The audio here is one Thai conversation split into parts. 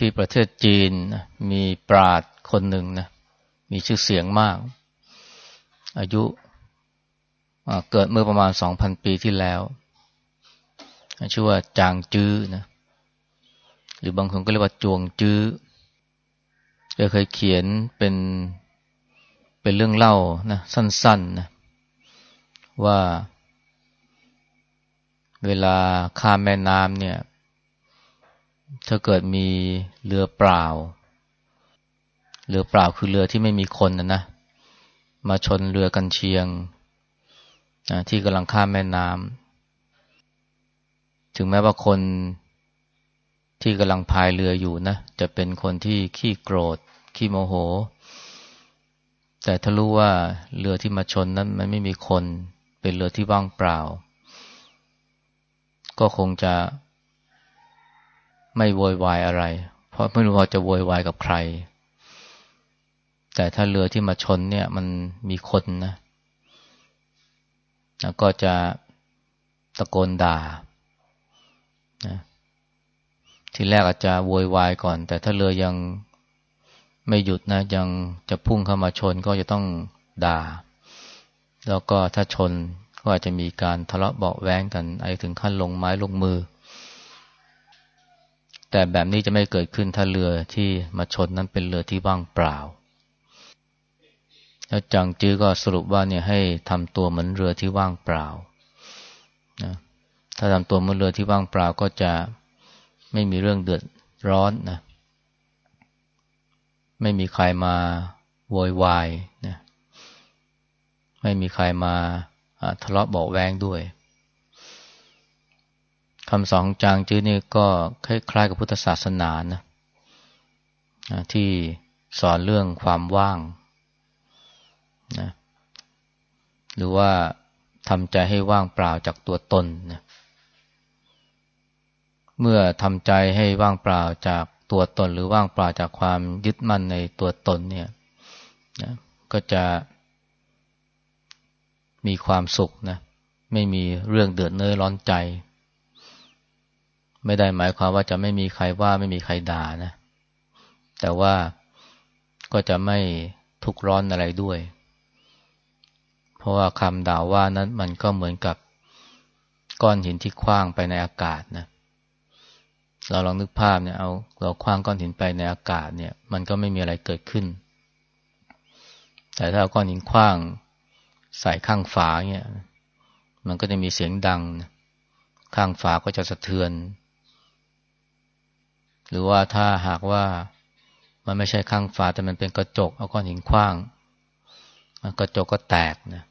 ที่ประเทศจีนมีปราดคนหนึ่งนะมีชื่อเสียงมาก อายุเกิดเมื่อประมาณสองพันปีที่แล้ว ชื่อว่าจางจื้อนะหรือบางคนก็เรียกว่าจวงจื้อเคยเขียนเป็นเป็นเรื่องเล่านะสั้นๆนะว่าเวลาข้ามแม่น้ำเนี่ย ถ้าเกิดมีเรือเปล่า เรือเปล่าคือเรือที่ไม่มีคนนะนะ มาชนเรือกันเชียงนะที่กำลังข้ามแม่น้ำ ถึงแม้ว่าคนที่กำลังพายเรืออยู่นะ จะเป็นคนที่ขี้โกรธ ขี้โมโห แต่ถ้ารู้ว่าเรือที่มาชนนั้นมันไม่มีคน เป็นเรือที่ว่างเปล่า ก็คงจะ ไม่โวยวายอะไร เพราะไม่รู้ว่าจะโวยวายกับใคร แต่ถ้าเรือที่มาชนเนี่ย มันมีคนนะแล้วก็จะตะโกนด่านะทีแรกอาจจะโวยวายก่อน แต่ถ้าเรือยังไม่หยุดนะ ยังจะพุ่งเข้ามาชนก็จะต้องด่า แล้วก็ถ้าชนก็อาจจะมีการทะเลาะเบาแว้งกันไอถึงขั้นลงไม้ลงมือ แต่แบบนี้จะไม่เกิดขึ้นถ้าเรือที่มาชนนั้นเป็นเรือที่ว่างเปล่า แล้วจังจื้อก็สรุปว่าเนี่ยให้ทำตัวเหมือนเรือที่ว่างเปล่านะถ้าทำตัวเหมือนเรือที่ว่างเปล่าก็จะไม่มีเรื่องเดือดร้อนนะ ไม่มีใครมาโวยวายนะ ไม่มีใครมาทะเลาะเบาแวงด้วย คำสอนจางจื้อนี่ก็คล้ายๆกับพุทธศาสนานะที่สอนเรื่องความว่างนะหรือว่าทำใจให้ว่างเปล่าจากตัวตนนะเมื่อทำใจให้ว่างเปล่าจากตัวตน หรือว่างเปล่าจากความยึดมั่นในตัวตนเนี่ยนะก็จะมีความสุขนะไม่มีเรื่องเดือดเนื้อร้อนใจ ไม่ได้หมายความว่าจะไม่มีใครว่าไม่มีใครด่านะ แต่ว่าก็จะไม่ทุกร้อนอะไรด้วย เพราะว่าคำด่าว่านั้นมันก็เหมือนกับก้อนหินที่คว้างไปในอากาศนะ เราลองนึกภาพเนี่ยเอาเราคว้างก้อนหินไปในอากาศเนี่ย มันก็ไม่มีอะไรเกิดขึ้น แต่ถ้าเอาก้อนหินคว้างใส่ข้างฝาเนี่ย มันก็จะมีเสียงดัง ข้างฝาก็จะสะเทือน หรือว่าถ้าหากว่ามันไม่ใช่ข้างฝาแต่มันเป็นกระจก เอาก้อนหินคว้างกระจกก็แตกนะ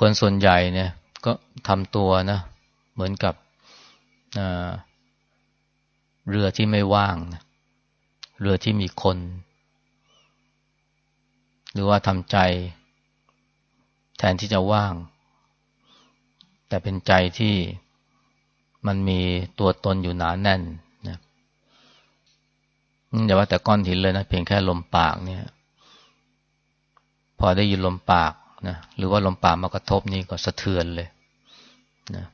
คนส่วนใหญ่เนี่ยก็ทำตัวนะ เหมือนกับเรือที่ไม่ว่างนะเรือที่มีคน หรือว่าทำใจ แทนที่จะว่าง แต่เป็นใจที่ มันมีตัวตนอยู่หนาแน่นนะอย่าว่าแต่ก้อนหินเลยนะเพียงแค่ลมปากเนี่ย พอได้ยินลมปากนะหรือว่าลมปากมากระทบนี่ก็สะเทือนเลยนะ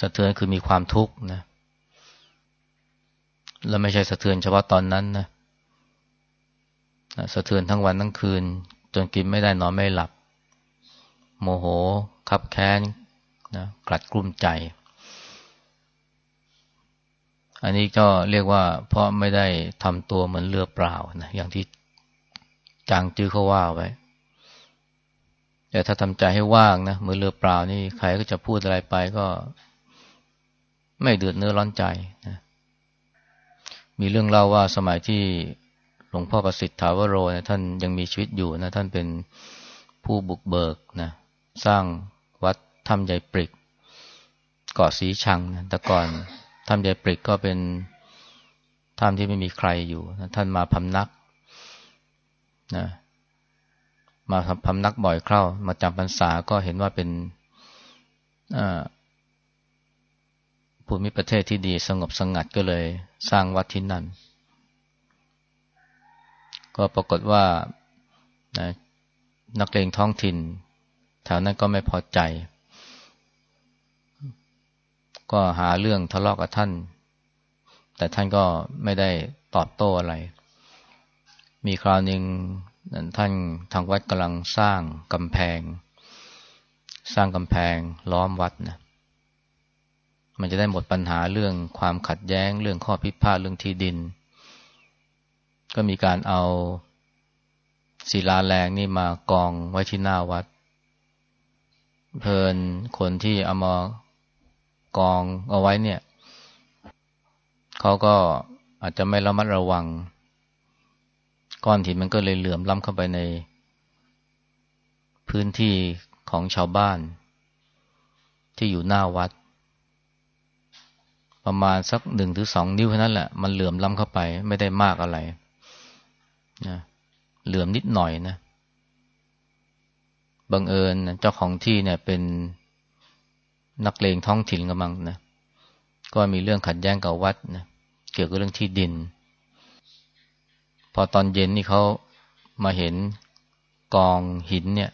สะเทือนคือมีความทุกข์นะแล้วไม่ใช่สะเทือนเฉพาะตอนนั้นนะสะเทือนทั้งวันทั้งคืน จนกินไม่ได้นอนไม่หลับ โมโห ขับแค้นนะกลัดกลุ้มใจ อันนี้ก็เรียกว่า เพราะไม่ได้ทำตัวเหมือนเรือเปล่านะอย่างที่จางจื้อเขาว่าไว้ แต่ถ้าทำใจให้ว่างนะเหมือนเรือเปล่านี่ใครก็จะพูดอะไรไปก็ ไม่เดือดเนื้อร้อนใจนะมีเรื่องเล่าว่าสมัยที่หลวงพ่อประสิทธิ์ถาวโรนะท่านยังมีชีวิตอยู่นะ ท่านเป็นผู้บุกเบิกนะสร้างวัดถ้ำใหญ่ปริกเกาะสีชังนะแต่ก่อน ถ้ำใหญ่ปริกก็เป็นถ้ำที่ไม่มีใครอยู่ ท่านมาพำนักนะมาพำนักบ่อยเข้ามาจำพรรษาก็เห็นว่าเป็นภูมิประเทศที่ดีสงบสงัดก็เลยสร้างวัดที่นั่น ก็ปรากฏว่านะนักเลงท้องถิ่นแถวนั้นก็ไม่พอใจ ก็หาเรื่องทะเลาะกกับท่าน แต่ท่านก็ไม่ได้ตอบโต้อะไร มีคราวหนึ่งท่านทางวัดกำลังสร้างกำแพง สร้างกำแพงล้อมวัดนะมันจะได้หมดปัญหาเรื่องความขัดแย้ง เรื่องข้อพิพาทเรื่องที่ดิน ก็มีการเอาศิลาแรงนี่มากองไว้ที่หน้าวัด เพลินคนที่เอามา กองเอาไว้เนี่ยเขาก็อาจจะไม่ระมัดระวัง ก้อนหินมันก็เลยเหลื่อมล้ำเข้าไปใน พื้นที่ของชาวบ้าน ที่อยู่หน้าวัด ประมาณสักหนึ่งถึงสองนิ้วเท่านั้นแหละ มันเหลื่อมล้ำเข้าไปไม่ได้มากอะไรนะเหลื่อมนิดหน่อยนะบังเอิญเจ้าของที่เนี่ยเป็น นักเลงท้องถิ่นกันมั้งนะก็มีเรื่องขัดแย้งกับวัดนะเกี่ยวกับเรื่องที่ดิน พอตอนเย็นนี่เขามาเห็นกองหินเนี่ย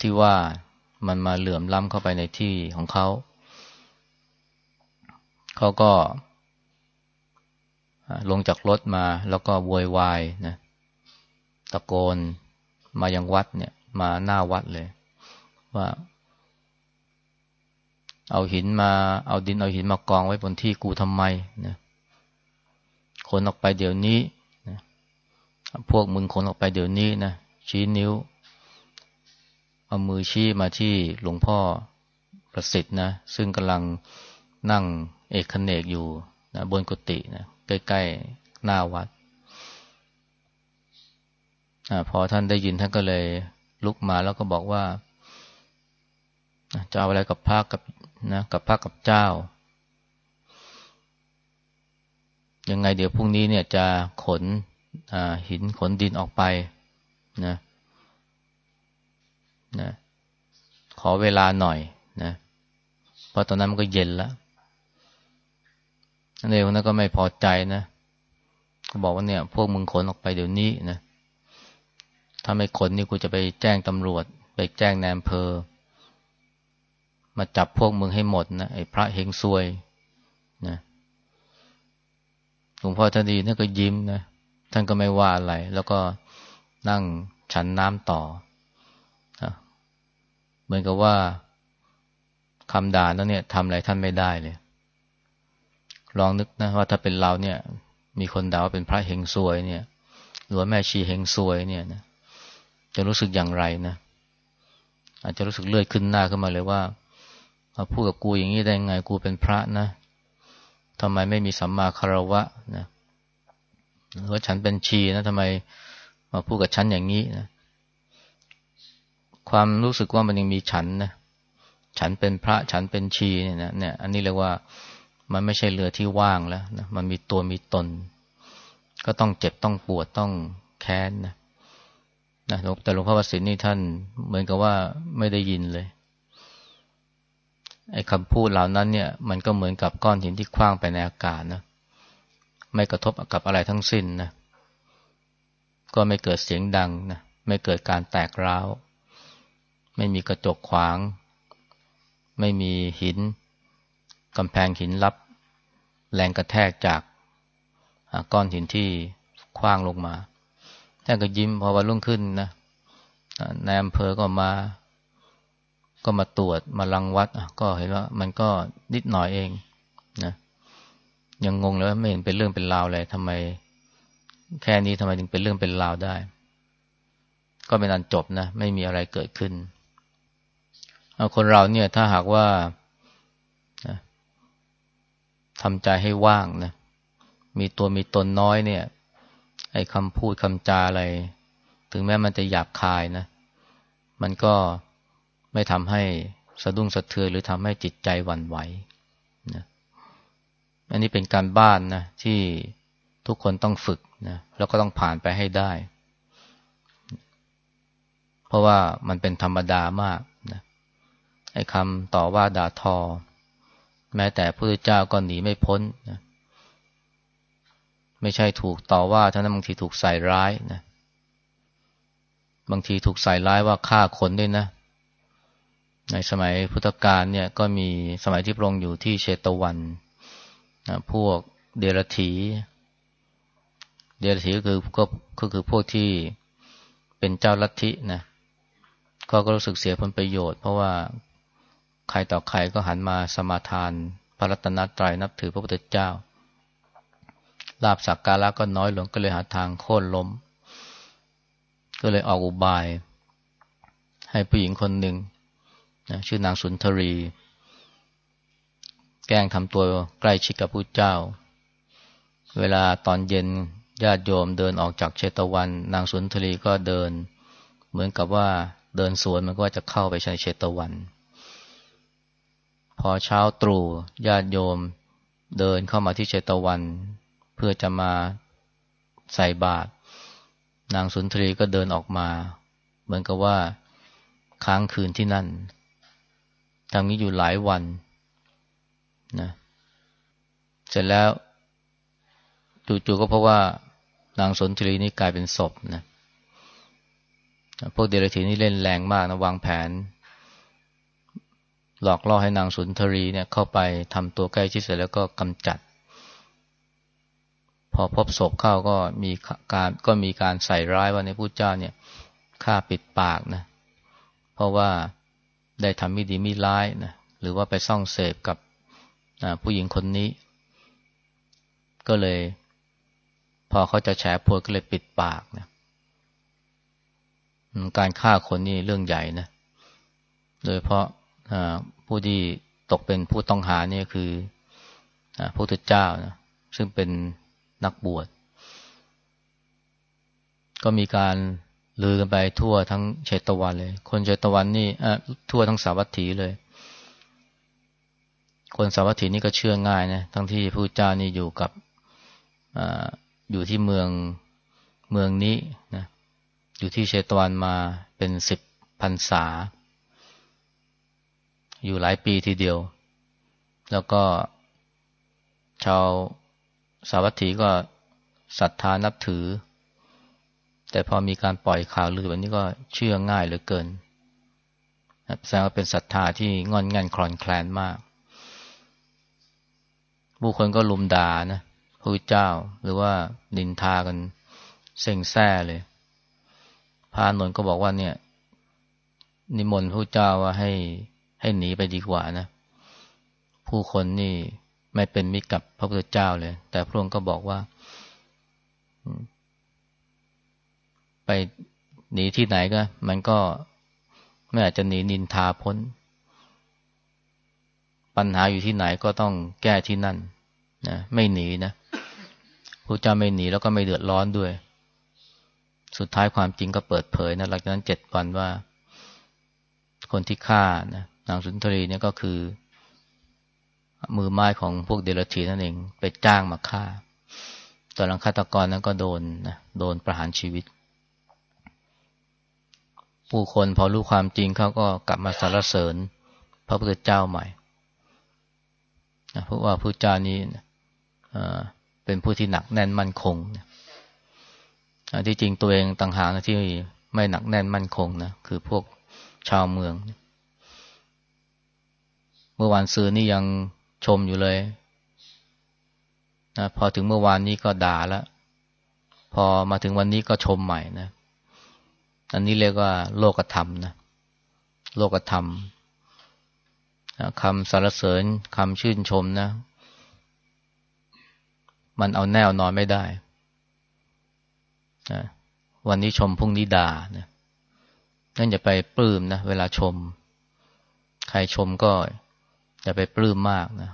ที่ว่ามันมาเหลื่อมล้ำเข้าไปในที่ของเขา เขาก็ลงจากรถมาแล้วก็โวยวายนะตะโกนมายังวัดเนี่ย มาหน้าวัดเลย ว่า เอาหินมาเอาดินเอาหินมากองไว้บนที่กูทำไมนะคนออกไปเดี๋ยวนี้นะพวกมึงคนออกไปเดี๋ยวนี้นะชี้นิ้ว เอามือชี้มาที่หลวงพ่อประสิทธิ์นะซึ่งกำลังนั่งเอกเนกอยู่นะบนกุฏินะใกล้ๆหน้าวัดอพอท่านได้ยินท่านก็เลยลุกมาแล้วก็บอกว่า จะเอาอะไรกับพระกับนะกับพระกับเจ้า ยังไงเดี๋ยวพรุ่งนี้เนี่ยจะขนหินขนดินออกไปนะนะขอเวลาหน่อยนะเพราะตอนนั้นมันก็เย็นแล้วนั่นเองนั้นก็ไม่พอใจนะก็บอกว่าเนี่ย พวกมึงขนออกไปเดี๋ยวนี้นะถ้าไม่ขนนี่กูจะไปแจ้งตำรวจ ไปแจ้งแนมเพอ มาจับพวกมึงให้หมดนะไอ้พระเฮงซวยนะหลวงพ่อท่านดีท่านก็ยิ้มนะท่านก็ไม่ว่าอะไร แล้วก็นั่งฉันน้ำต่อเหมือนกับว่าคำด่าแล้วเนี่ยทำอะไรท่านไม่ได้เลย ลองนึกนะว่าถ้าเป็นเราเนี่ย มีคนด่าว่าเป็นพระเฮงซวยเนี่ยหรือว่าแม่ชีเฮงซวยเนี่ยนะจะรู้สึกอย่างไรนะอาจจะรู้สึกเลื่อยขึ้นหน้าขึ้นมาเลยว่า มาพูดกับกูอย่างนี้ได้ไงกูเป็นพระนะทำไมไม่มีสัมมาคารวะนะหรือว่าฉันเป็นชีนะทำไมมาพูดกับฉันอย่างนี้นะความรู้สึกว่ามันยังมีฉันนะฉันเป็นพระฉันเป็นชีเนี่ยนะเนี่ย อันนี้เรียกว่ามันไม่ใช่เรือที่ว่างแล้วนะมันมีตัวมีตน ก็ต้องเจ็บต้องปวดต้องแค้นนะนะแต่หลวงพ่อวสินนี่ท่านเหมือนกับว่าไม่ได้ยินเลย ไอ้คำพูดเหล่านั้นเนี่ย มันก็เหมือนกับก้อนหินที่คว้างไปในอากาศนะ ไม่กระทบกับอะไรทั้งสิ้นนะ ก็ไม่เกิดเสียงดังนะ ไม่เกิดการแตกร้าว ไม่มีกระจกขวาง ไม่มีหินกำแพงหินรับ แรงกระแทกจากก้อนหินที่คว้างลงมา ท่านก็ยิ้มพอวันรุ่งขึ้นนะนายอำเภอก็มา ก็มาตรวจมาลังวัดก็เห็นว่ามันก็นิดหน่อยเองนะยังงงเลยว่าไม่เห็นเป็นเรื่องเป็นราวเลยทำไม แค่นี้ทำไมถึงเป็นเรื่องเป็นราวได้ ก็เป็นอันจบนะ ไม่มีอะไรเกิดขึ้นคนเราเนี่ยถ้าหากว่าทำใจให้ว่างนะมีตัวมีตนน้อยเนี่ย ไอ้คำพูดคำจาอะไร ถึงแม้มันจะหยาบคายนะ มันก็ ไม่ทำให้สะดุ้งสะเทือนหรือทำให้จิตใจหวั่นไหวนะอันนี้เป็นการบ้านนะที่ทุกคนต้องฝึกนะแล้วก็ต้องผ่านไปให้ได้ เพราะว่ามันเป็นธรรมดามากนะไอ้คำต่อว่าด่าทอ แม้แต่พระเจ้าก็หนีไม่พ้นนะไม่ใช่ถูกต่อว่าเท่านั้นบางทีถูกใส่ร้ายนะบางทีถูกใส่ร้ายว่าฆ่าคนด้วยนะ ในสมัยพุทธกาลเนี่ยก็มีสมัยที่พระองค์อยู่ที่เชตวันพวกเดรธีเดรธีก็คือก็ก็คือพวกที่เป็นเจ้าลัทธินะก็ก็รู้สึกเสียผลประโยชน์ เพราะว่าใครต่อใครก็หันมาสมาทาน พระรัตนตรัยนับถือพระพุทธเจ้าลาบสักการะก็น้อยลงก็เลยหาทางโค่นล้ม ก็เลยออกอุบาย ให้ผู้หญิงคนหนึ่ง นะชื่อนางสุนทรี แกล้งทำตัวใกล้ชิดกับพระเจ้า เวลาตอนเย็นญาติโยมเดินออกจากเชตวัน นางสุนทรีก็เดิน เหมือนกับว่าเดินสวนมันก็จะเข้าไปในเชตวัน พอเช้าตรู่ญาติโยมเดินเข้ามาที่เชตวัน เพื่อจะมาใส่บาตรนางสุนทรีก็เดินออกมา เหมือนกับว่าค้างคืนที่นั่น ทำนี้อยู่หลายวันนะเสร็จแล้วจู่ๆก็เพราะว่านางสนทรีนี่กลายเป็นศพนะพวกเดรัจฉีนี่เล่นแรงมากนะวางแผน หลอกล่อให้นางสุนทรีเนี่ยเข้าไปทำตัวใกล้ชิดเสร็จแล้วก็กำจัด พอพบศพเข้าก็มีการก็มีการใส่ร้ายว่าในผู้เจ้าเนี่ยฆ่าปิดปากนะ เพราะว่า ได้ทำม่ดีม่ร้ายนะหรือว่าไปซ่องเสพกับผู้หญิงคนนี้ ก็เลย พอเขาจะแฉพวยก็เลยปิดปากนะการฆ่าคนนี่เรื่องใหญ่นะโดยเพราะผู้ที่ตกเป็นผู้ต้องหานี่คือพระพุทธเจ้านะซึ่งเป็นนักบวช ก็มีการ ลือกันไปทั่วทั้งเชตวันเลย คนเชตวันนี่อทั่วทั้งสาวัตถีเลย คนสาวัตถีนี่ก็เชื่อง่ายนะทั้งที่พระเจ้านี่อยู่กับออยู่ที่เมืองเมืองนี้นะอยู่ที่เชตวันมาเป็นสิบพรรษา อยู่หลายปีทีเดียว แล้วก็ชาวสาวัตถีก็ศรัทธานับถือ แต่พอมีการปล่อยข่าวลือแบบนี้ก็เชื่อง่ายเหลือเกินแสดงว่าเป็นศรัทธาที่งอนงันคลอนแคลนมาก ผู้คนก็ลุมด่านะพระเจ้าหรือว่านินทากันเซ็งแซ่เลย พระนนท์ก็บอกว่าเนี่ย นิมนต์พระเจ้าว่าให้ให้หนีไปดีกว่านะ ผู้คนนี่ไม่เป็นมิตรกับพระพุทธเจ้าเลย แต่พระองค์ก็บอกว่า ไปหนีที่ไหนก็ มันก็ไม่อาจจะหนีนินทาพ้น ปัญหาอยู่ที่ไหนก็ต้องแก้ที่นั่นนะไม่หนีนะพระเจ้าไม่หนีแล้วก็ไม่เดือดร้อนด้วย สุดท้ายความจริงก็เปิดเผยนะหลังจากนั้นเจ็ดวันว่า คนที่ฆ่านะนางสุนทรีเนี่ยก็คือ มือไม้ของพวกเดรัจฉีนั่นเอง ไปจ้างมาฆ่าตอนหลังฆาตกรนั้นก็โดนนะโดนประหารชีวิต ผู้คนพอรู้ความจริงเขาก็กลับมาสรรเสริญ พระพุทธเจ้าใหม่นะเพราะว่าพระเจ้านี้เป็นผู้ที่หนักแน่นมั่นคงที่จริงตัวเองต่างหากที่ไม่หนักแน่นมั่นคงนะคือพวกชาวเมือง เมื่อวานซื้อนี่ยังชมอยู่เลยนะพอถึงเมื่อวานนี้ก็ด่าแล้วพอมาถึงวันนี้ก็ชมใหม่นะ อันนี้เรียกว่า โลกธรรมนะโลกธรรมคำสรรเสริญคำชื่นชมนะ มันเอาแนวนอนไม่ได้นะวันนี้ชมพรุ่งนี้ด่านะนั่นอย่าไปปลื้มนะเวลาชม ใครชมก็อย่าไปปลื้มมากนะ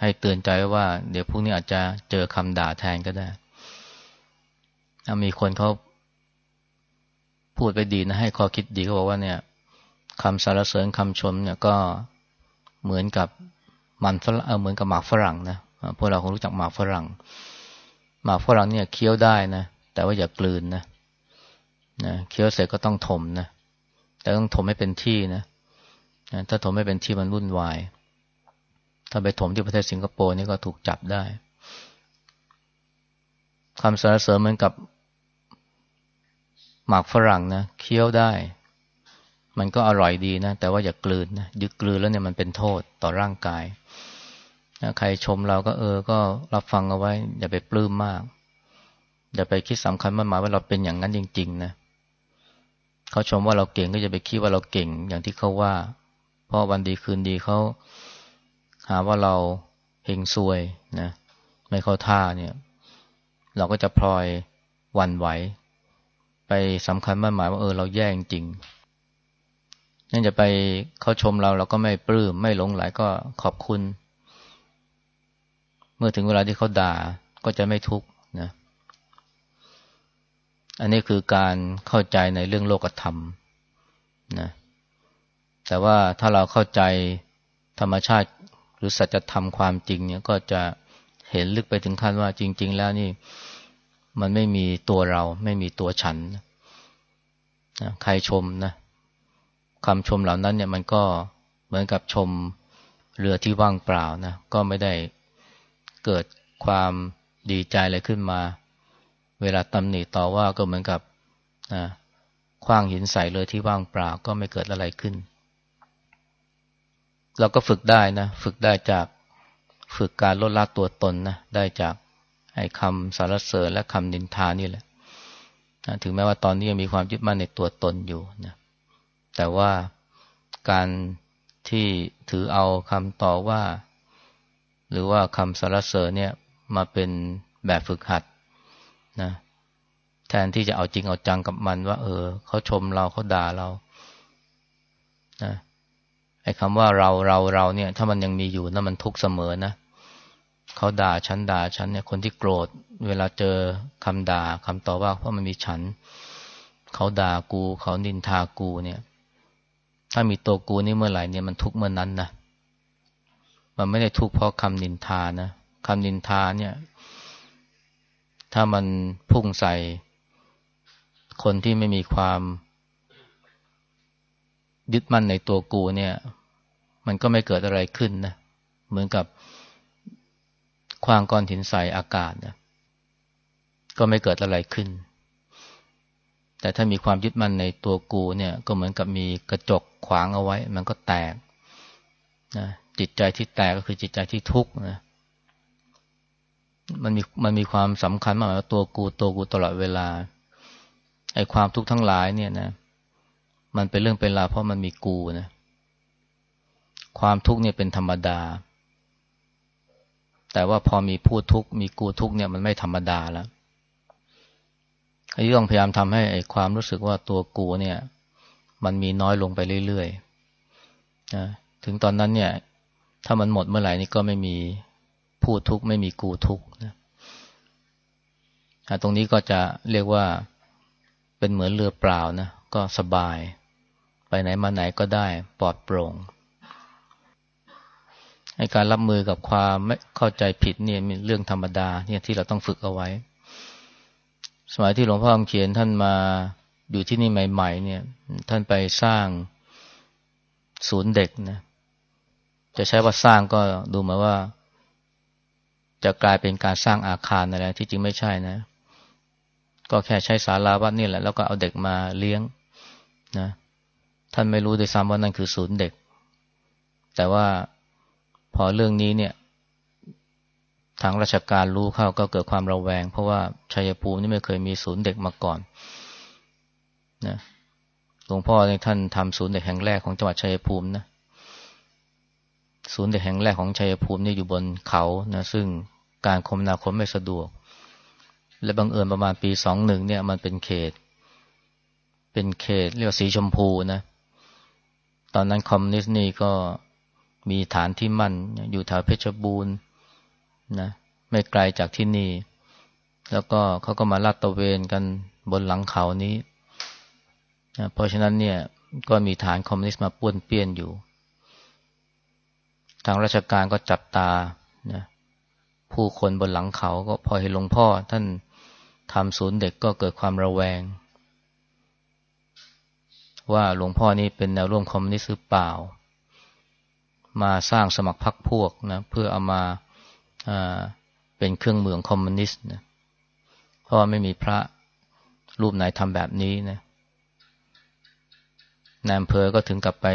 ให้เตือนใจว่า เดี๋ยวพรุ่งนี้อาจจะเจอคำด่าแทนก็ได้ มีคนเขา พูดไปดีนะให้ข้อคิดดีเขาบอกว่าเนี่ยคำสรรเสริญคำชมเนี่ยก็เหมือนกับมันฝรั่งเหมือนกับหมากฝรั่งนะพวกเราคงรู้จักหมากฝรั่ง หมากฝรั่งเนี่ยเคี้ยวได้นะแต่ว่าอย่ากลืนนะนะเคี้ยวเสร็จก็ต้องถมนะแต่ต้องถมให้เป็นที่นะถ้าถมไม่เป็นที่มันวุ่นวาย ถ้าไปถมที่ประเทศสิงคโปร์นี่ก็ถูกจับได้คำสรรเสริญเหมือนกับ หมากฝรั่งนะเคี้ยวได้ มันก็อร่อยดีนะ แต่ว่าอย่ากลืนนะยึกกลืนแล้วเนี่ยมันเป็นโทษต่อร่างกายใครชมเราก็เออ ก็รับฟังเอาไว้ อย่าไปปลื้มมาก อย่าไปคิดสำคัญมันหมายว่าเราเป็นอย่างนั้นจริง ๆ นะเขาชมว่าเราเก่งก็จะไปคิดว่าเราเก่ง อย่างที่เขาว่า เพราะวันดีคืนดีเขาหาว่าเราเฮงซวยนะไม่เข้าท่าเนี่ย เราก็จะพลอยวันไหว ไปสำคัญมั่นหมายว่าเออเราแย่จริงนั่นจะไปเขาชมเราเราก็ไม่ปลื้มไม่หลงไหลก็ขอบคุณ เมื่อถึงเวลาที่เขาด่าก็จะไม่ทุกข์นะ อันนี้คือการเข้าใจในเรื่องโลกธรรมนะแต่ว่าถ้าเราเข้าใจธรรมชาติหรือสัจธรรมความจริงเนี่ยก็จะเห็นลึกไปถึงขั้นว่าจริง ๆ แล้วนี่ มันไม่มีตัวเรา ไม่มีตัวฉันนะใครชมนะคำชมเหล่านั้นเนี่ยมันก็เหมือนกับชมเรือที่ว่างเปล่านะก็ไม่ได้เกิดความดีใจอะไรขึ้นมา เวลาตำหนิต่อว่าก็เหมือนกับนะคว้างหินใส่เลยที่ว่างเปล่าก็ไม่เกิดอะไรขึ้น เราก็ฝึกได้นะ ฝึกได้จากฝึกการลดละตัวตนนะได้จาก ไอ้คำสารเสริญและคำนินทานี่แหละนะถึงแม้ว่าตอนนี้ยังมีความยึดมั่นในตัวตนอยู่นะแต่ว่าการที่ถือเอาคำต่อว่า หรือว่าคำสารเสริญเนี่ยมาเป็นแบบฝึกหัดนะแทนที่จะเอาจริงเอาจังกับมันว่า เออเขาชมเราเขาด่าเรานะไอ้คำว่าเราเราเราเนี่ย ถ้ามันยังมีอยู่นะมันทุกเสมอนะเเขาด่าฉันด่าฉันเนี่ยคนที่โกรธ เวลาเจอคำด่าคำต่อว่า เพราะมันมีฉัน เขาด่ากู เขานินทากูเนี่ย ถ้ามีตัวกูนี่เมื่อไหร่เนี่ยมันทุกเมื่อนนั้นนะมันไม่ได้ทุกเพราะคำนินทานะคำนินทาเนี่ย ถ้ามันพุ่งใส่ คนที่ไม่มีความยึดมั่นในตัวกูเนี่ย มันก็ไม่เกิดอะไรขึ้นนะเหมือนกับ คว้างก้อนหินใส่อากาศนะก็ไม่เกิดอะไรขึ้น แต่ถ้ามีความยึดมั่นในตัวกูเนี่ย ก็เหมือนกับมีกระจกขวางเอาไว้ มันก็แตกนะจิตใจที่แตกก็คือจิตใจที่ทุกข์นะมันมีมันมีความสำคัญมากว่าตัวกูตัวกูตลอดเวลาไอ้ความทุกข์ทั้งหลายเนี่ยนะ มันเป็นเรื่องเป็นราวเพราะมันมีกูนะ ความทุกข์เนี่ยเป็นธรรมดา แต่ว่าพอมีผู้ทุกข์มีกูทุกข์เนี่ยมันไม่ธรรมดาแล้วไอ้ต้องพยายามทำให้ไอ้ความรู้สึกว่าตัวกูเนี่ย มันมีน้อยลงไปเรื่อยๆนะถึงตอนนั้นเนี่ย ถ้ามันหมดเมื่อไหร่นี่ก็ไม่มีผู้ทุกข์ไม่มีกูทุกข์นะตรงนี้ก็จะเรียกว่าเป็นเหมือนเรือเปล่านะก็สบาย ไปไหนมาไหนก็ได้ปลอดโปร่ง การรับมือกับความไม่เข้าใจผิดเนี่ยมีเรื่องธรรมดาเนี่ยที่เราต้องฝึกเอาไว้ สมัยที่หลวงพ่อคำเขียนท่านมาอยู่ที่นี่ใหม่ ๆ เนี่ย ท่านไปสร้างศูนย์เด็กนะจะใช้ว่าสร้างก็ดูเหมือนว่า จะกลายเป็นการสร้างอาคารอะไรที่จริงไม่ใช่นะ ก็แค่ใช้ศาลาวัดนี่แหละ แล้วก็เอาเด็กมาเลี้ยงนะท่านไม่รู้ด้วยซ้ำว่านั่นคือศูนย์เด็ก แต่ว่า พอเรื่องนี้เนี่ย ทางราชการรู้เข้าก็เกิดความระแวง เพราะว่าชัยภูมินี่ไม่เคยมีศูนย์เด็กมาก่อนนะหลวงพ่อเนี่ยท่านทำศูนย์เด็กแห่งแรกของจังหวัดชัยภูมินะศูนย์เด็กแห่งแรกของชัยภูมินี่อยู่บนเขานะซึ่งการคมนาคมไม่สะดวก และบังเอิญประมาณปีสองหนึ่งเนี่ยมันเป็นเขต เป็นเขตเรียกว่าสีชมพูนะ ตอนนั้นคอมมิวนิสต์นี่ก็ มีฐานที่มั่น อยู่แถวเพชรบูรณ์นะไม่ไกลจากที่นี่ แล้วก็เขาก็มาลาดตะเวนกันบนหลังเขานี้นะเพราะฉะนั้นเนี่ยก็มีฐานคอมมิวนิสต์มาป้วนเปี้ยนอยู่ ทางราชการก็จับตานะผู้คนบนหลังเขาก็พอเห็นหลวงพ่อ ท่านทำศูนย์เด็กก็เกิดความระแวง ว่าหลวงพ่อนี่เป็นแนวร่วมคอมมิวนิสต์หรือเปล่า มาสร้างสมัครพรรคพวกนะเพื่อเอามาเป็นเครื่องมืองคอมมิวนิสต์นะเพราะว่าไม่มีพระรูปไหนทำแบบนี้นะนายอำเภอก็ถึงกับไป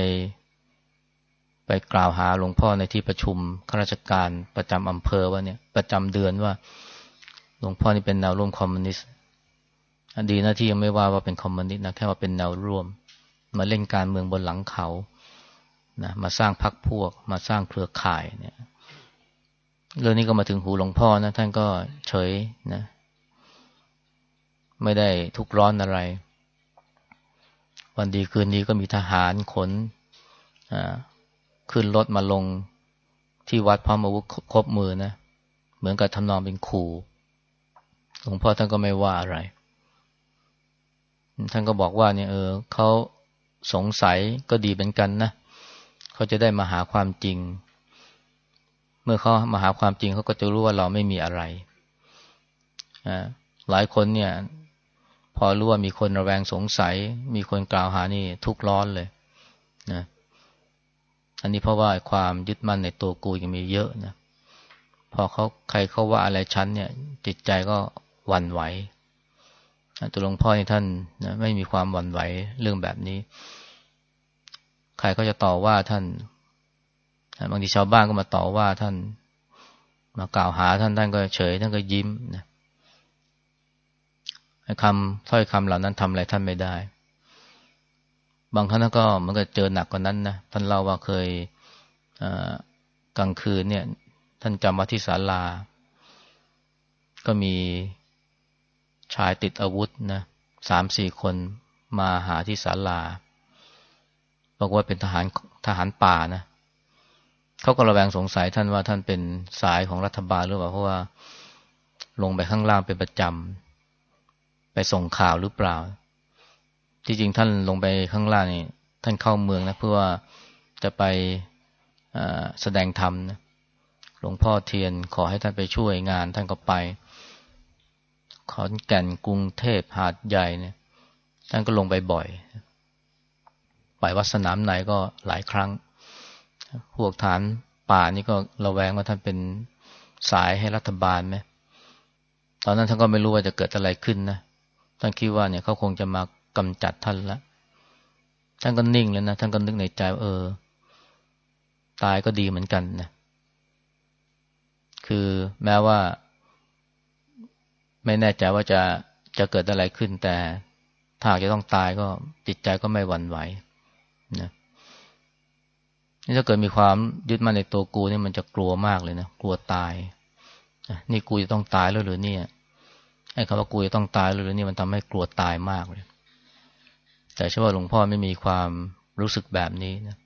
ไปกล่าวหาหลวงพ่อในที่ประชุมข้าราชการประจำอำเภอว่าเนี่ย ประจำเดือนว่า หลวงพ่อนี่เป็นแนวร่วมคอมมิวนิสต์ดีนะที่ยังไม่ว่าว่าเป็นคอมมิวนิสต์นะแค่ว่าเป็นแนวร่วม มาเล่นการเมืองบนหลังเขา นะมาสร้างพรรคพวก มาสร้างเครือข่ายเนี่ย เรื่องนี้ก็มาถึงหูหลวงพ่อนะ ท่านก็เฉยนะ ไม่ได้ทุกร้อนอะไร วันดีคืนนี้ก็มีทหารขนขึ้นรถมาลงที่วัดพร้อมอาวุธครบมือนะ เหมือนกับทำนองเป็นขู่หลวงพ่อท่านก็ไม่ว่าอะไร ท่านก็บอกว่าเนี่ยเออเขาสงสัยก็ดีเป็นกันนะเขาจะได้มาหาความจริง เมื่อเขามาหาความจริงเขาก็จะรู้ว่าเราไม่มีอะไรหลายคนเนี่ย พอรู้ว่ามีคนระแวงสงสัย มีคนกล่าวหานี่ทุกร้อนเลยนะอันนี้เพราะว่าความยึดมั่นในตัวกูยังมีเยอะนะพอเขาใครเขาว่าอะไรชั้นเนี่ย จิตใจก็หวั่นไหวตัวหลวงพ่อที่ท่านนะไม่มีความหวั่นไหวเรื่องแบบนี้ ครก็จะต่อว่าท่าน บางทีชาวบ้านก็มาต่อว่าท่าน มากล่าวหาท่านท่านก็เฉย ท่านก็ยิ้มนะคำถ้อยคำเหล่านั้นทำอะไรท่านไม่ได้ บางครั้งก็มันก็เจอหนักกว่านั้นนะท่านเล่าว่าเคยกลางคืนเนี่ย ท่านจำวัดที่ศาลา ก็มีชายติดอาวุธนะสามสี่คนมาหาที่ศาลา บอกว่าเป็นทหารทหารป่านะเขาก็ระแวงสงสัยท่านว่าท่านเป็นสายของรัฐบาลหรือเปล่าเพราะว่าลงไปข้างล่างเป็นประจำไปส่งข่าวหรือเปล่า ที่จริงท่านลงไปข้างล่างนี่ท่านเข้าเมืองนะเพื่อว่าจะไปแสดงธรรมนะหลวงพ่อเทียนขอให้ท่านไปช่วยงาน ท่านก็ไปขอนแก่นกรุงเทพหาดใหญ่เนี่ยท่านก็ลงไปบ่อย ไปวัดสนามไหนก็หลายครั้ง พวกฐานป่านี่ก็ระแวงว่าท่านเป็นสายให้รัฐบาลไหมตอนนั้นท่านก็ไม่รู้ว่าจะเกิดอะไรขึ้นนะท่านคิดว่าเนี่ยเขาคงจะมากำจัดท่านละท่านก็นิ่งเลยนะท่านก็นึกในใจเออ ตายก็ดีเหมือนกันนะคือแม้ว่า ไม่แน่ใจว่าจะจะเกิดอะไรขึ้นแต่ถ้าจะต้องตายก็จิตใจก็ไม่หวั่นไหว นะนี่ถ้าเกิดมีความยึดมั่นในตัวกูนี่มันจะกลัวมากเลยนะกลัวตายนี่กูจะต้องตายแล้วหรือเนี่ยไอ้คำว่ากูจะต้องตายแล้วหรือเนี่ยมันทำให้กลัวตายมากเลย แต่เชื่อว่าหลวงพ่อไม่มีความรู้สึกแบบนี้นะ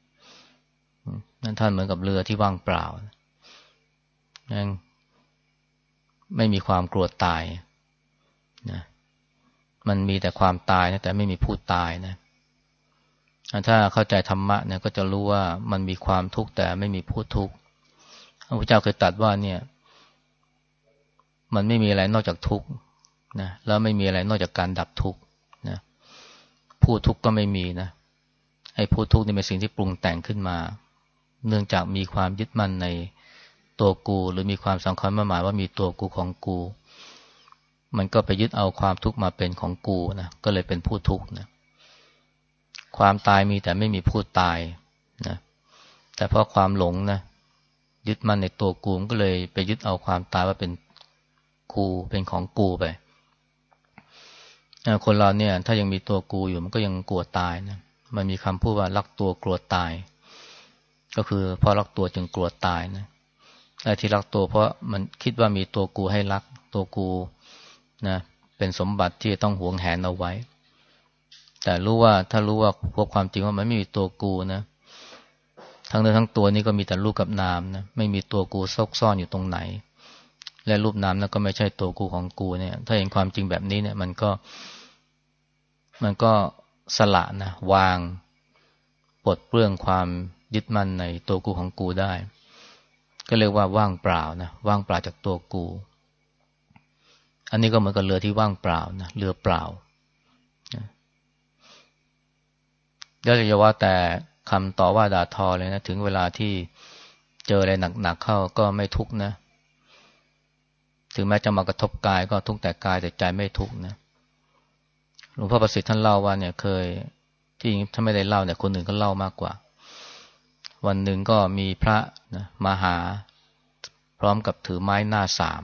นั่นท่านเหมือนกับเรือที่ว่างเปล่ายังไม่มีความกลัวตายนะมันมีแต่ความตายนะแต่ไม่มีผู้ตายนะ ถ้าเข้าใจธรรมะเนี่ยก็จะรู้ว่ามันมีความทุกข์แต่ไม่มีผู้ทุกข์พระพุทธเจ้าเคยตรัสว่าเนี่ย มันไม่มีอะไรนอกจากทุกข์นะแล้วไม่มีอะไรนอกจากการดับทุกข์ผู้ทุกข์ก็ไม่มีนะไอ้ผู้ทุกข์นี่เป็นสิ่งที่ปรุงแต่งขึ้นมา เนื่องจากมีความยึดมั่นในตัวกู หรือมีความสำคัญหมายว่ามีตัวกูของกู มันก็ไปยึดเอาความทุกข์มาเป็นของกูนะก็เลยเป็นผู้ทุกข์นะ ความตายมีแต่ไม่มีผู้ตายนะแต่เพราะความหลงนะยึดมันในตัวกูก็เลยไปยึดเอาความตายว่าเป็นกูเป็นของกูไปคนเราเนี่ย ถ้ายังมีตัวกูอยู่มันก็ยังกลัวตายนะมันมีคำพูดว่ารักตัวกลัวตาย ก็คือเพราะรักตัวจึงกลัวตายนะไอ้ที่รักตัวเพราะมันคิดว่ามีตัวกูให้รักตัวกูนะเป็นสมบัติที่ต้องหวงแหนเอาไว้ แต่รู้ว่าถ้ารู้ว่าพบความจริงว่ามันไม่มีตัวกูนะทั้งเนื้อทั้งตัวนี้ก็มีแต่รูปกับนามนะไม่มีตัวกูซกซ่อนอยู่ตรงไหน และรูปนามนั้นก็ไม่ใช่ตัวกูของกูเนี่ย ถ้าเห็นความจริงแบบนี้เนี่ย มันก็ มันก็สละนะวางปลดเปลื้องความยึดมั่นในตัวกูของกูได้ ก็เรียกว่าว่างเปล่านะว่างเปล่าจากตัวกู อันนี้ก็เหมือนกับเรือที่ว่างเปล่านะเรือเปล่า แล้วจะว่าแต่คำต่อว่าด่าทอเลยนะ ถึงเวลาที่เจออะไรหนักๆเข้าก็ไม่ทุกนะ ถึงแม้จะมากระทบกายก็ทุกแต่กายแต่ใจไม่ทุกนะหลวงพ่อประสิทธิ์ท่านเล่าว่าเนี่ยเคย ที่ถ้าไม่ได้เล่าเนี่ยคนอื่นก็เล่ามากกว่า วันหนึ่งก็มีพระนะมาหา พร้อมกับถือไม้หน้าสาม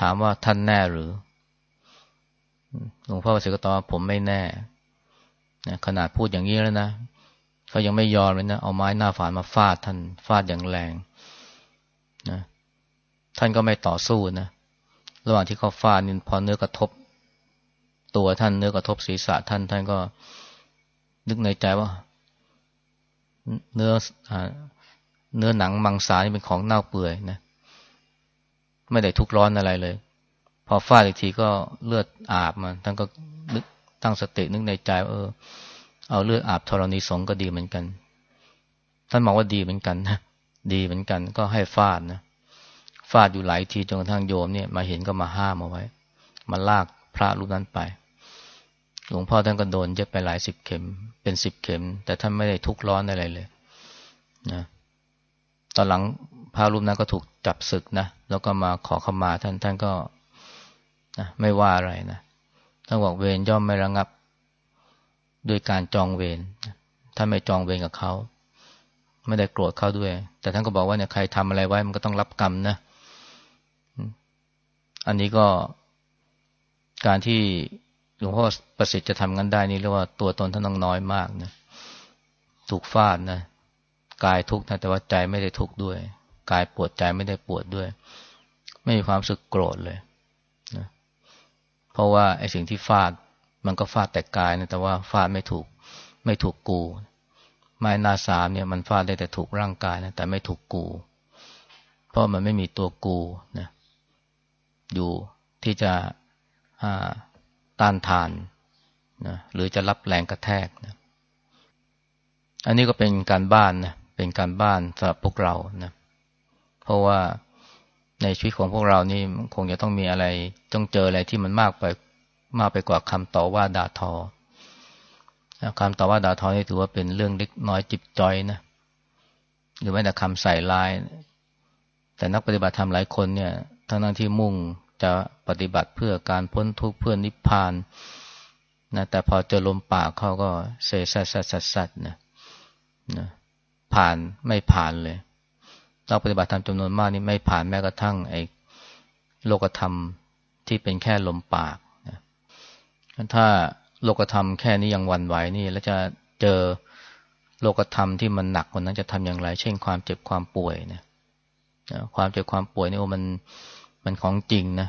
ถามว่าท่านแน่หรือหลวงพ่อประสิทธิ์ก็ตอบผมไม่แน่ นะขนาดพูดอย่างนี้แล้วนะเขายังไม่ยอมเลยนะ เอาไม้หน้าฝานมาฟาดท่านฟาดอย่างแรงนะท่านก็ไม่ต่อสู้นะ ระหว่างที่เขาฟาดนี่พอเนื้อกระทบ ตัวท่านเนื้อกระทบศีรษะท่านท่านก็ นึกในใจว่า เนื้อเนื้อหนังมังสานี่เป็นของเน่าเปื่อยนะ ไม่ได้ทุกร้อนอะไรเลย พอฟาดอีกทีก็เลือดอาบมาท่านก็นึก ตั้งสตินึกในใจเออ เอาเลือดอาบธรณีสงก็ดีเหมือนกัน ท่านบอกว่าดีเหมือนกันนะดีเหมือนกัน ก็ให้ฟาดนะฟาดอยู่หลายทีจนกระทั่งโยมเนี่ยมาเห็นก็มาห้ามเอาไว้ มาลากพระรูปนั้นไป หลวงพ่อท่านก็โดนเย็บไปหลายสิบเข็ม เป็นสิบเข็ม แต่ท่านไม่ได้ทุกข์ร้อนอะไรเลยนะตอนหลังพระรูปนั้นก็ถูกจับศึกนะแล้วก็มาขอขมาท่านท่านก็นะไม่ว่าอะไรนะ ท่านบอกเวรย่อมไม่ระงับด้วยการจองเวรท่านไม่จองเวรกับเขาไม่ได้โกรธเขาด้วย แต่ท่านก็บอกว่าเนี่ยใครทำอะไรไว้มันก็ต้องรับกรรมนะ อันนี้ก็การที่หลวงพ่อประสิทธิ์จะทำงั้นได้นี่เรียกว่าตัวตนท่านต้องน้อยมากนะ ถูกฟาดนะกายทุกข์นะแต่ว่าใจไม่ได้ทุกข์ด้วย กายปวดใจไม่ได้ปวดด้วย ไม่มีความสึกโกรธเลย ราะว่าไอ้สิ่งที่ฟาด มันก็ฟาดแต่กายนะแต่ว่าฟาดไม่ถูกไม่ถูกกูไม้นาสามเนี่ยมันฟาดได้แต่ถูกร่างกายนะแต่ไม่ถูกกู เพราะมันไม่มีตัวกูนะอยู่ที่จะต้านทานนะหรือจะรับแรงกระแทกนะอันนี้ก็เป็นการบ้านนะเป็นการบ้านสำหรับพวกเรานะเพราะว่า ในชีวิตของพวกเรานี่คงจะต้องมีอะไรต้องเจออะไรที่มันมากไปมากไปกว่าคำต่อว่าด่าทอคำต่อว่าด่าทอนี่ถือว่าเป็นเรื่องเล็กน้อยจิบจอยนะหรือแม้แต่คำใส่ลาย แต่นักปฏิบัติธรรมหลายคนเนี่ยทั้งนั้นที่มุ่งจะปฏิบัติเพื่อการพ้นทุกข์เพื่อนิพพานนะแต่พอเจอลมปากเขาก็เสสัสสัสสัสนะนะผ่านไม่ผ่านเลย นักปฏิบัติธรรมจำนวนมากนี่ไม่ผ่านแม้กระทั่งไอ้โลกธรรมที่เป็นแค่ลมปากถ้าโลกธรรมแค่นี้ยังวันไหวนี่ แล้วจะเจอโลกธรรมที่มันหนักกว่านั้นจะทำอย่างไร เช่นความเจ็บความป่วยนะความเจ็บความป่วยนี่โอ้มันมันของจริงนะ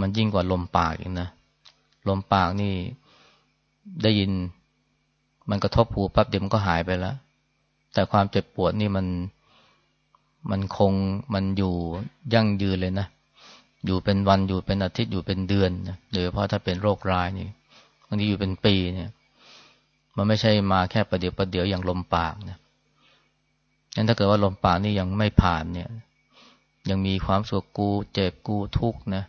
มันยิ่งกว่าลมปากอีกนะ ลมปากนี่ได้ยิน มันกระทบหูปั๊บเดี๋ยวมันก็หายไปแล้ว แต่ความเจ็บปวดนี่มัน มันคงมันอยู่ยั่งยืนเลยนะ อยู่เป็นวันอยู่เป็นอาทิตย์อยู่เป็นเดือนนะโดยเฉพาะถ้าเป็นโรคร้ายนี่บางทีอยู่เป็นปีเนี่ย มันไม่ใช่มาแค่ประเดี๋ยวประเดี๋ยวอย่างลมปากนะงั้นถ้าเกิดว่าลมปากนี่ยังไม่ผ่านเนี่ย ยังมีความสุขกูเจ็บกูทุกข์นะ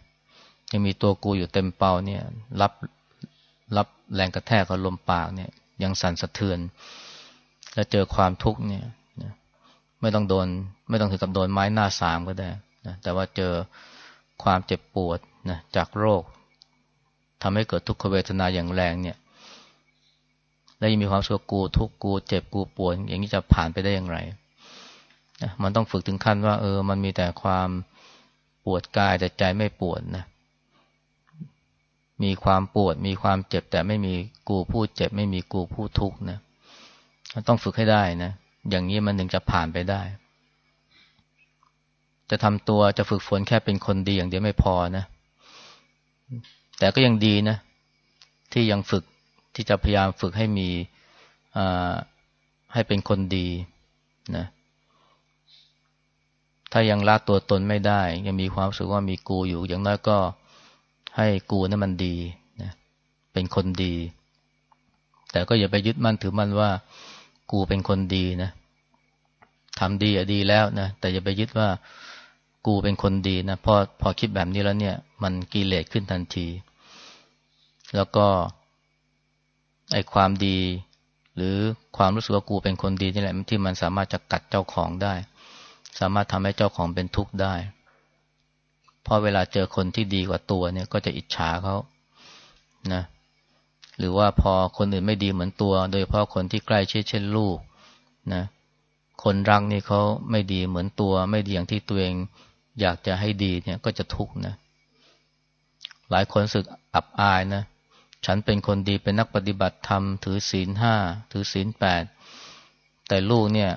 ยังมีตัวกูอยู่เต็มเป่าเนี่ย รับรับแรงกระแทกของลมปากเนี่ย ยังสั่นสะเทือน แล้วเจอความทุกข์เนี่ย ไม่ต้องโดน ไม่ต้องถึงกับโดนไม้หน้าสามก็ได้นะแต่ว่าเจอความเจ็บปวดนะจากโรคทำให้เกิดทุกขเวทนาอย่างแรงเนี่ย แล้วยังมีความสุขกูทุกกูเจ็บกูปวดอย่างนี้จะผ่านไปได้อย่างไรนะมันต้องฝึกถึงขั้นว่า เออ มันมีแต่ความปวดกายแต่ใจไม่ปวดนะ มีความปวด มีความเจ็บแต่ไม่มีกูผู้เจ็บ ไม่มีกูผู้ทุกข์นะต้องฝึกให้ได้นะ อย่างนี้มันถึงจะผ่านไปได้ จะทำตัวจะฝึกฝนแค่เป็นคนดีอย่างเดียวไม่พอนะ แต่ก็ยังดีนะ ที่ยังฝึกที่จะพยายามฝึกให้มีให้เป็นคนดีนะ ถ้ายังละตัวตนไม่ได้ ยังมีความรู้สึกว่ามีกูอยู่ อย่างน้อยก็ให้กูนั้นมันดีนะเป็นคนดี แต่ก็อย่าไปยึดมั่นถือมั่นว่า กูเป็นคนดีนะ ทำดีอะดีแล้วนะแต่อย่าไปยึดว่ากูเป็นคนดีนะพอพอคิดแบบนี้แล้วเนี่ย มันกิเลสขึ้นทันที แล้วก็ไอความดี หรือความรู้สึกว่ากูเป็นคนดีนี่แหละที่มันสามารถจะกัดเจ้าของได้ สามารถทำให้เจ้าของเป็นทุกข์ได้พราะเวลาเจอคนที่ดีกว่าตัวเนี่ย ก็จะอิจฉาเขานะหรือว่าพอคนอื่นไม่ดีเหมือนตัว โดยเพราะคนที่ใกล้ชิดเช่นลูกนะ คนรักนี่เขาไม่ดีเหมือนตัว ไม่ดีอย่างที่ตัวเองอยากจะให้ดีเนี่ยก็จะทุกข์นะ หลายคนสึกอับอายนะ ฉันเป็นคนดีเป็นนักปฏิบัติธรรม ถือศีลห้าถือศีลแปดแต่ลูกเนี่ย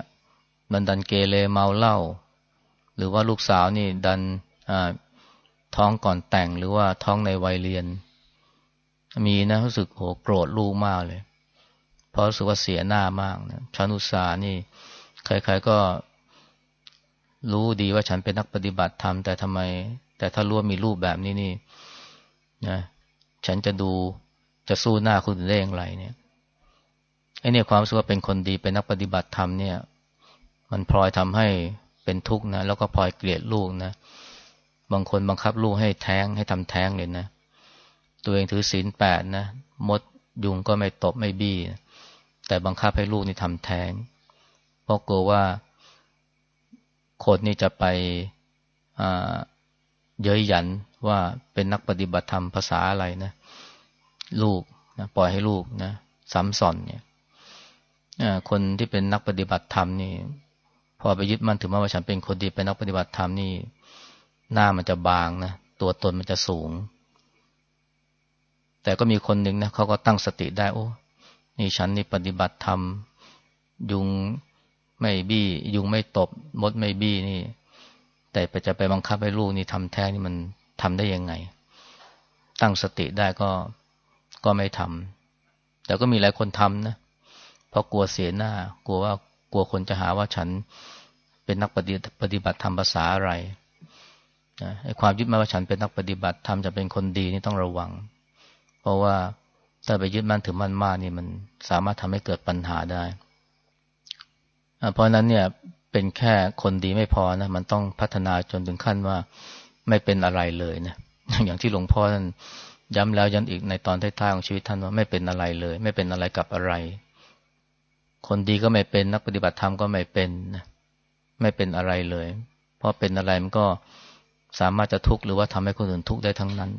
มันดันเกเรเมาเหล้าหรือว่าลูกสาวนี่ดันท้องก่อนแต่งหรือว่าท้องในวัยเรียน มีนะรู้สึกโหโกรธลูกมากเลย เพราะรู้สึกว่าเสียหน้ามากนะชันอุตสานี่ ใครๆก็รู้ดีว่าฉันเป็นนักปฏิบัติธรรมแต่ทำไม แต่ถ้ารู้ว่ามีรูปแบบนี้นี่นะฉันจะดูจะสู้หน้าคุณได้อย่างไรเนี่ยไอเนี่ยความรู้สึกว่าเป็นคนดีเป็นนักปฏิบัติธรรมเนี่ย มันพลอยทำให้เป็นทุกข์นะแล้วก็พลอยเกลียดลูกนะบางคนบังคับลูกให้แท้งให้ทำแท้งเลยนะตัวเองถือศีลแปดนะมดยุงก็ไม่ตบไม่บี้ แต่บังคับให้ลูกนี่ทำแท้ง ราะกลัวว่าคนนี่จะไปเย้ยหยันว่าเป็นนักปฏิบัติธรรมภาษาอะไรนะ ลูกนะปล่อยให้ลูกนะซ้ำซ้อนเนี่ยคนที่เป็นนักปฏิบัติธรรมนี่ พอไปยึดมั่นถือว่าฉันเป็นคนดีเป็นนักปฏิบัติธรรมนี่ หน้ามันจะบางนะตัวตนมันจะสูง แต่ก็มีคนหนึ่งนะเขาก็ตั้งสติได้โอ้นี่ฉันนี่ปฏิบัติธรรมยุง ไม่บี้ยุงไม่ตบ มดไม่บี้นี่ แต่ไปจะไปบังคับให้ลูกนี่ทำแท้นี่มันทำได้ยังไง ตั้งสติได้ก็ก็ไม่ทำแต่ก็มีหลายคนทำนะเพราะกลัวเสียหน้า กลัวว่ากลัวคนจะหาว่าฉันเป็นนักปฏิปฏิบัติธรรมภาษาอะไรไอ้ความยึดมั่นว่าฉันเป็นนักปฏิบัติธรรมจะเป็นคนดีนี่ต้องระวัง เพราะว่าถ้าไปยึดมั่นถือมั่นมากนี่มันสามารถทำให้เกิดปัญหาได้ เพราะนั้นเนี่ยเป็นแค่คนดีไม่พอนะมันต้องพัฒนาจนถึงขั้นว่าไม่เป็นอะไรเลยนะอย่างที่หลวงพ่อท่านย้ำแล้วย้ำอีกในตอนท้ายๆของชีวิตท่านว่าไม่เป็นอะไรเลย ไม่เป็นอะไรกับอะไร คนดีก็ไม่เป็นนักปฏิบัติธรรมก็ไม่เป็นนะไม่เป็นอะไรเลย เพราะเป็นอะไรมันก็สามารถจะทุกข์หรือว่าทำให้คนอื่นทุกข์ได้ทั้งนั้น